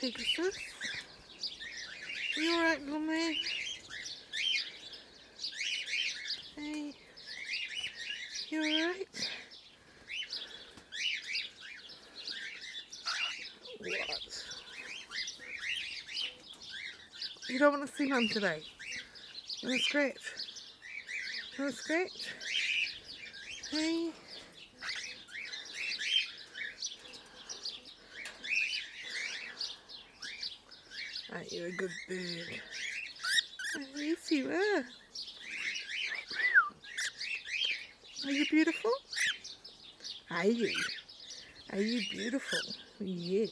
Pegasus. Are you alright, man? Hey. You alright? What? You don't want to see mum today? You want to scratch? You want to scratch? Hey? Aren't you a good bird? Yes, you are. Are you beautiful? Are you? Are you beautiful? Yes.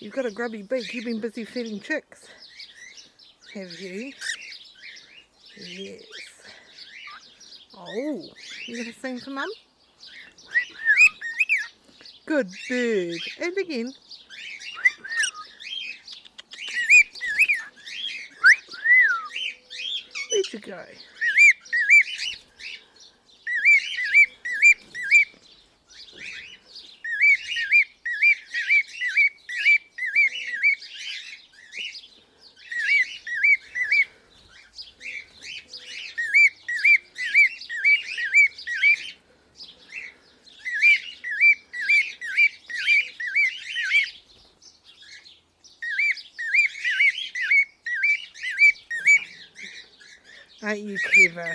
You've got a grubby beak. You've been busy feeding chicks. Have you? Yes. Oh, you gonna sing for mum? Good bird. And again. Where'd Aren't you clever?